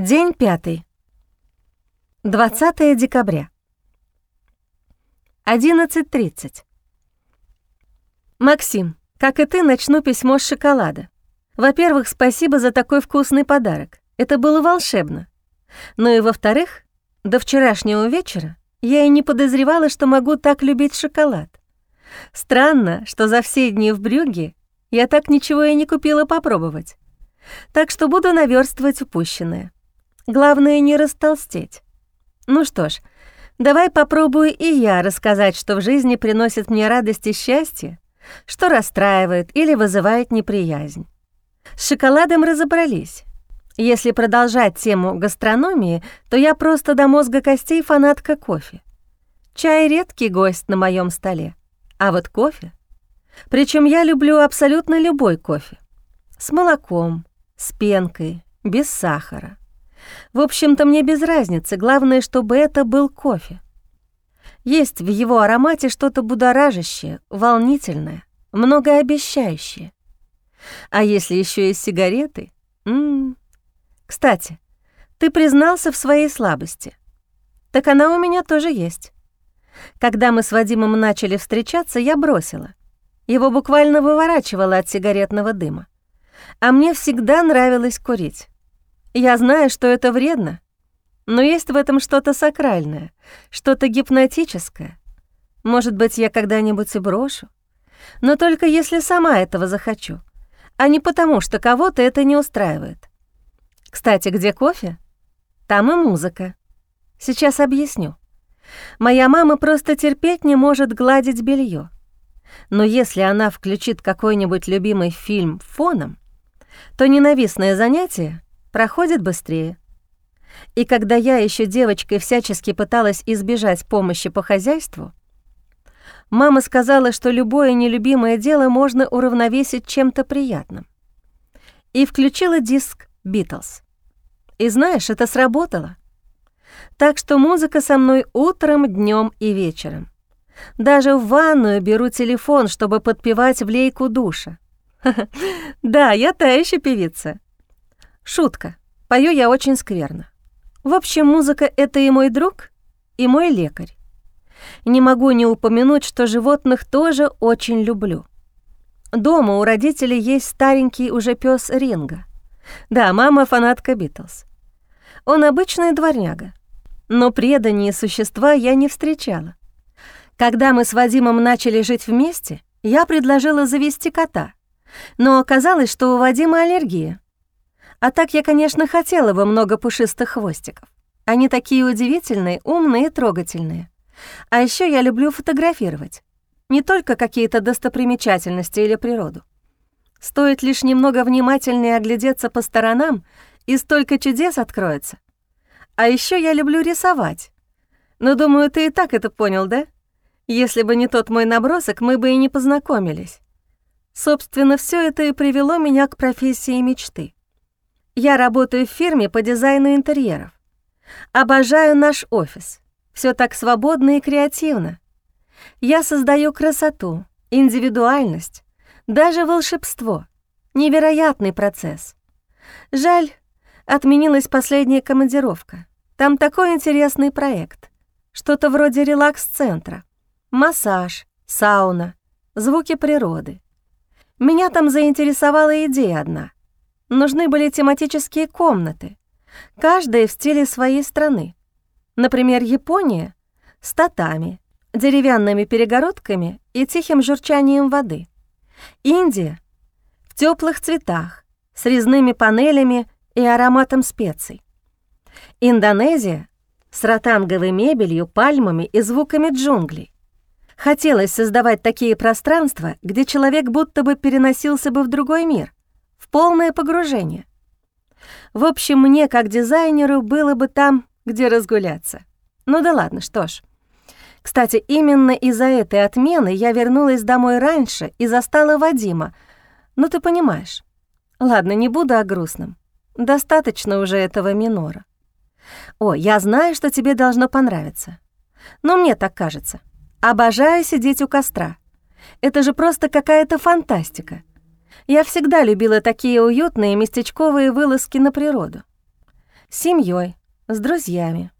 День пятый. 20 декабря. 11.30. Максим, как и ты, начну письмо с шоколада. Во-первых, спасибо за такой вкусный подарок. Это было волшебно. Ну и во-вторых, до вчерашнего вечера я и не подозревала, что могу так любить шоколад. Странно, что за все дни в Брюгге я так ничего и не купила попробовать. Так что буду наверстывать упущенное. Главное не растолстеть. Ну что ж, давай попробую и я рассказать, что в жизни приносит мне радость и счастье, что расстраивает или вызывает неприязнь. С шоколадом разобрались. Если продолжать тему гастрономии, то я просто до мозга костей фанатка кофе. Чай — редкий гость на моем столе, а вот кофе... Причем я люблю абсолютно любой кофе. С молоком, с пенкой, без сахара. В общем-то, мне без разницы, главное, чтобы это был кофе. Есть в его аромате что-то будоражащее, волнительное, многообещающее. А если еще и сигареты? М -м -м. Кстати, ты признался в своей слабости. Так она у меня тоже есть. Когда мы с Вадимом начали встречаться, я бросила. Его буквально выворачивало от сигаретного дыма. А мне всегда нравилось курить. Я знаю, что это вредно, но есть в этом что-то сакральное, что-то гипнотическое. Может быть, я когда-нибудь и брошу, но только если сама этого захочу, а не потому, что кого-то это не устраивает. Кстати, где кофе? Там и музыка. Сейчас объясню. Моя мама просто терпеть не может гладить белье. Но если она включит какой-нибудь любимый фильм фоном, то ненавистное занятие проходит быстрее. И когда я еще девочкой всячески пыталась избежать помощи по хозяйству, мама сказала, что любое нелюбимое дело можно уравновесить чем-то приятным. И включила диск «Битлз». И знаешь, это сработало. Так что музыка со мной утром, днем и вечером. Даже в ванную беру телефон, чтобы подпевать в лейку душа. Да, я та еще певица. Шутка. Пою я очень скверно. В общем, музыка — это и мой друг, и мой лекарь. Не могу не упомянуть, что животных тоже очень люблю. Дома у родителей есть старенький уже пес Ринга. Да, мама фанатка Битлз. Он обычный дворняга, но преданнее существа я не встречала. Когда мы с Вадимом начали жить вместе, я предложила завести кота, но оказалось, что у Вадима аллергия — а так я, конечно, хотела бы много пушистых хвостиков. Они такие удивительные, умные и трогательные. А еще я люблю фотографировать. Не только какие-то достопримечательности или природу. Стоит лишь немного внимательнее оглядеться по сторонам, и столько чудес откроется. А еще я люблю рисовать. Но думаю, ты и так это понял, да? Если бы не тот мой набросок, мы бы и не познакомились. Собственно, все это и привело меня к профессии мечты. Я работаю в фирме по дизайну интерьеров. Обожаю наш офис. Все так свободно и креативно. Я создаю красоту, индивидуальность, даже волшебство. Невероятный процесс. Жаль, отменилась последняя командировка. Там такой интересный проект. Что-то вроде релакс-центра. Массаж, сауна, звуки природы. Меня там заинтересовала идея одна — нужны были тематические комнаты, каждая в стиле своей страны. Например, Япония с татами, деревянными перегородками и тихим журчанием воды. Индия в теплых цветах, с резными панелями и ароматом специй. Индонезия с ротанговой мебелью, пальмами и звуками джунглей. Хотелось создавать такие пространства, где человек будто бы переносился бы в другой мир, в полное погружение. В общем, мне, как дизайнеру, было бы там, где разгуляться. Ну да ладно, что ж. Кстати, именно из-за этой отмены я вернулась домой раньше и застала Вадима. Ну ты понимаешь. Ладно, не буду о грустном. Достаточно уже этого минора. О, я знаю, что тебе должно понравиться. Но мне так кажется. Обожаю сидеть у костра. Это же просто какая-то фантастика. Я всегда любила такие уютные местечковые вылазки на природу. С семьей, с друзьями.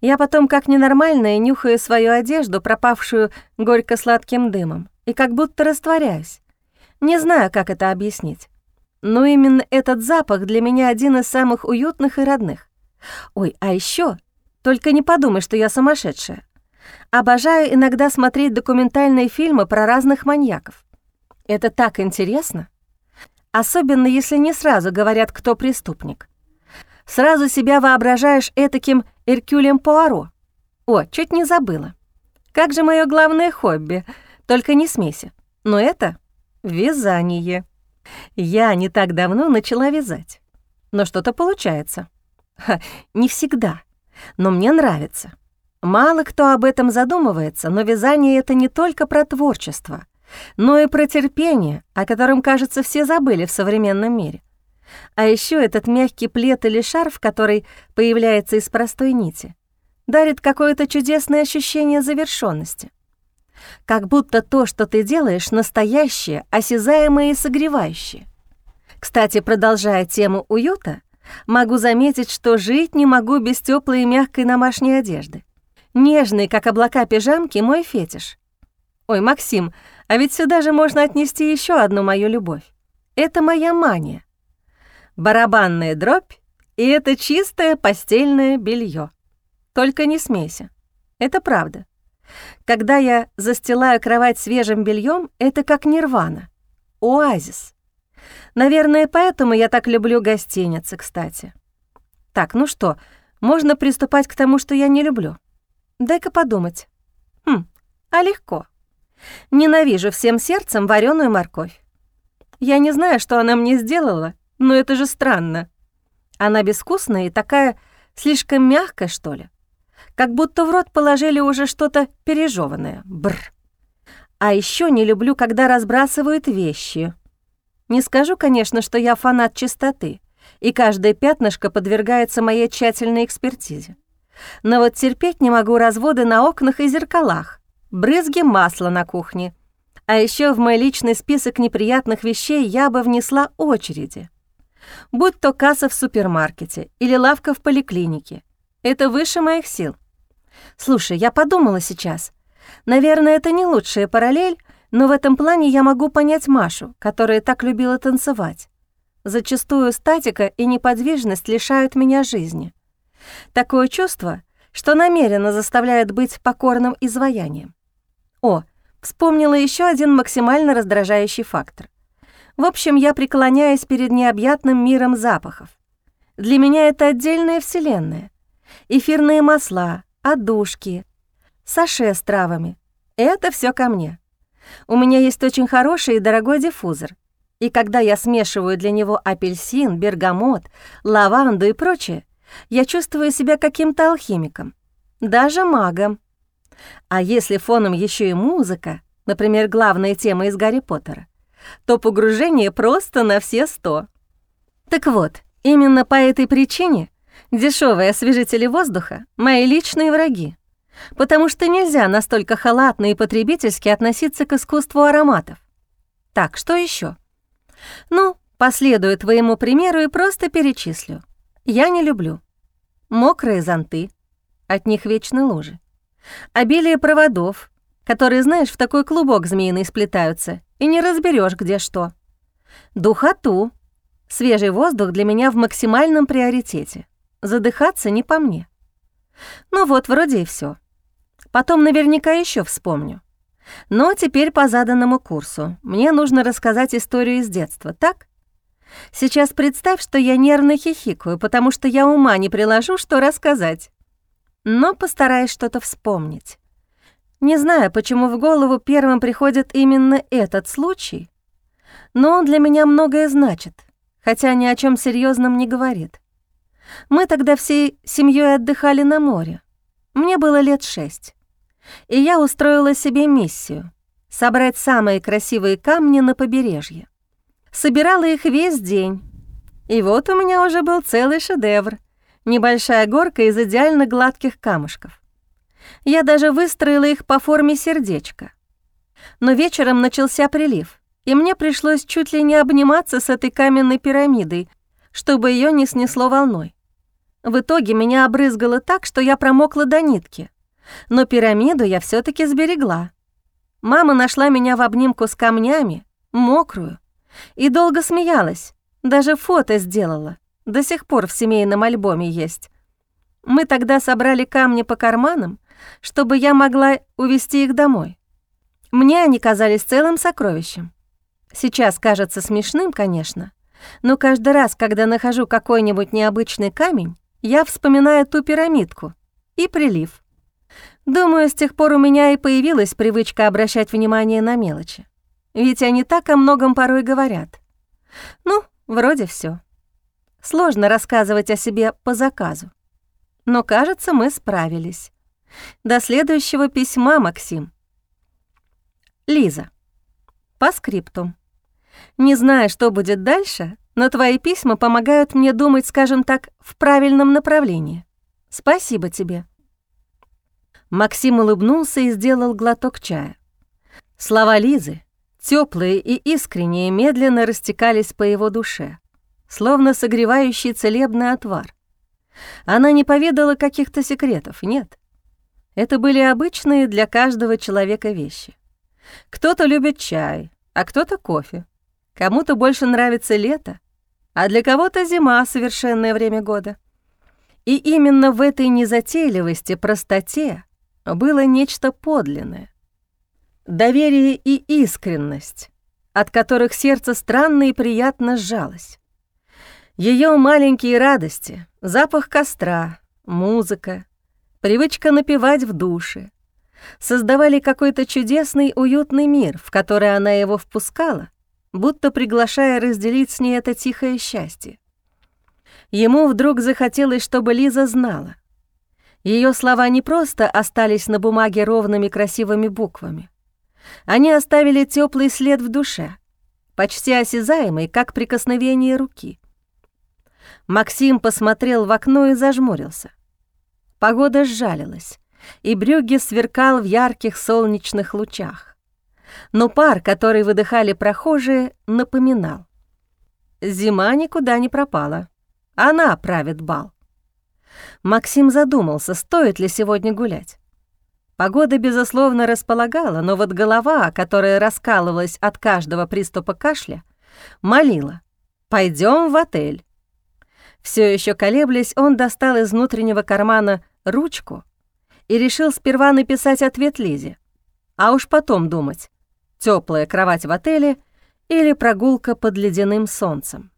Я потом, как ненормальная, нюхаю свою одежду, пропавшую горько-сладким дымом, и как будто растворяюсь. Не знаю, как это объяснить. Но именно этот запах для меня один из самых уютных и родных. Ой, а еще, только не подумай, что я сумасшедшая. Обожаю иногда смотреть документальные фильмы про разных маньяков. Это так интересно. Особенно если не сразу говорят, кто преступник. Сразу себя воображаешь этаким Эркюлем Пуаро. О, чуть не забыла. Как же мое главное хобби, только не смеси. Но это вязание. Я не так давно начала вязать. Но что-то получается. Ха, не всегда, но мне нравится. Мало кто об этом задумывается, но вязание — это не только про творчество, но и про терпение, о котором, кажется, все забыли в современном мире. А еще этот мягкий плед или шарф, который появляется из простой нити, дарит какое-то чудесное ощущение завершенности. Как будто то, что ты делаешь, настоящее, осязаемое и согревающее. Кстати, продолжая тему уюта, могу заметить, что жить не могу без теплой и мягкой домашней одежды. Нежный, как облака пижамки, мой фетиш. Ой, Максим, а ведь сюда же можно отнести еще одну мою любовь. Это моя мания. Барабанная дробь, и это чистое постельное белье. Только не смейся. Это правда. Когда я застилаю кровать свежим бельем, это как нирвана. Оазис. Наверное, поэтому я так люблю гостиницы, кстати. Так, ну что, можно приступать к тому, что я не люблю. Дай-ка подумать. Хм, а легко. Ненавижу всем сердцем вареную морковь. Я не знаю, что она мне сделала, но это же странно. Она безвкусная и такая слишком мягкая, что ли. Как будто в рот положили уже что-то пережеванное. Бр. А еще не люблю, когда разбрасывают вещи. Не скажу, конечно, что я фанат чистоты, и каждое пятнышко подвергается моей тщательной экспертизе. Но вот терпеть не могу разводы на окнах и зеркалах, брызги масла на кухне. А еще в мой личный список неприятных вещей я бы внесла очереди. Будь то касса в супермаркете или лавка в поликлинике. Это выше моих сил. Слушай, я подумала сейчас. Наверное, это не лучшая параллель, но в этом плане я могу понять Машу, которая так любила танцевать. Зачастую статика и неподвижность лишают меня жизни. Такое чувство, что намеренно заставляет быть покорным изваянием. О, вспомнила еще один максимально раздражающий фактор. В общем, я преклоняюсь перед необъятным миром запахов. Для меня это отдельная вселенная. Эфирные масла, отдушки, саше с травами — это все ко мне. У меня есть очень хороший и дорогой диффузор, и когда я смешиваю для него апельсин, бергамот, лаванду и прочее, я чувствую себя каким-то алхимиком, даже магом. А если фоном еще и музыка, например, главная тема из Гарри Поттера, то погружение просто на все сто. Так вот, именно по этой причине дешевые освежители воздуха — мои личные враги, потому что нельзя настолько халатно и потребительски относиться к искусству ароматов. Так, что еще? Ну, последую твоему примеру и просто перечислю. Я не люблю. Мокрые зонты, от них вечны лужи. Обилие проводов, которые, знаешь, в такой клубок змеиный сплетаются, и не разберешь, где что. Духоту. Свежий воздух для меня в максимальном приоритете. Задыхаться не по мне. Ну вот, вроде и все. Потом наверняка еще вспомню. Но теперь по заданному курсу. Мне нужно рассказать историю из детства, так? Сейчас представь, что я нервно хихикаю, потому что я ума не приложу, что рассказать. Но постараюсь что-то вспомнить. Не знаю, почему в голову первым приходит именно этот случай, но он для меня многое значит, хотя ни о чем серьезном не говорит. Мы тогда всей семьей отдыхали на море. Мне было лет шесть. И я устроила себе миссию — собрать самые красивые камни на побережье. Собирала их весь день. И вот у меня уже был целый шедевр — небольшая горка из идеально гладких камушков. Я даже выстроила их по форме сердечка. Но вечером начался прилив, и мне пришлось чуть ли не обниматься с этой каменной пирамидой, чтобы ее не снесло волной. В итоге меня обрызгало так, что я промокла до нитки. Но пирамиду я все таки сберегла. Мама нашла меня в обнимку с камнями, мокрую, и долго смеялась, даже фото сделала. До сих пор в семейном альбоме есть. Мы тогда собрали камни по карманам, чтобы я могла увезти их домой. Мне они казались целым сокровищем. Сейчас кажется смешным, конечно, но каждый раз, когда нахожу какой-нибудь необычный камень, я вспоминаю ту пирамидку и прилив. Думаю, с тех пор у меня и появилась привычка обращать внимание на мелочи. Ведь они так о многом порой говорят. Ну, вроде все. Сложно рассказывать о себе по заказу. Но, кажется, мы справились. До следующего письма, Максим. Лиза. По скрипту. Не знаю, что будет дальше, но твои письма помогают мне думать, скажем так, в правильном направлении. Спасибо тебе. Максим улыбнулся и сделал глоток чая. Слова Лизы, теплые и искренние, медленно растекались по его душе словно согревающий целебный отвар. Она не поведала каких-то секретов, нет. Это были обычные для каждого человека вещи. Кто-то любит чай, а кто-то кофе. Кому-то больше нравится лето, а для кого-то зима — совершенное время года. И именно в этой незатейливости, простоте было нечто подлинное. Доверие и искренность, от которых сердце странно и приятно сжалось. Ее маленькие радости, запах костра, музыка, привычка напевать в душе создавали какой-то чудесный уютный мир, в который она его впускала, будто приглашая разделить с ней это тихое счастье. Ему вдруг захотелось, чтобы Лиза знала. Ее слова не просто остались на бумаге ровными красивыми буквами. Они оставили теплый след в душе, почти осязаемый, как прикосновение руки. Максим посмотрел в окно и зажмурился. Погода сжалилась, и Брюгге сверкал в ярких солнечных лучах. Но пар, который выдыхали прохожие, напоминал. Зима никуда не пропала. Она правит бал. Максим задумался, стоит ли сегодня гулять. Погода, безусловно, располагала, но вот голова, которая раскалывалась от каждого приступа кашля, молила. «Пойдем в отель». Все еще колеблясь, он достал из внутреннего кармана ручку и решил сперва написать ответ Лизе, а уж потом думать, теплая кровать в отеле или прогулка под ледяным солнцем.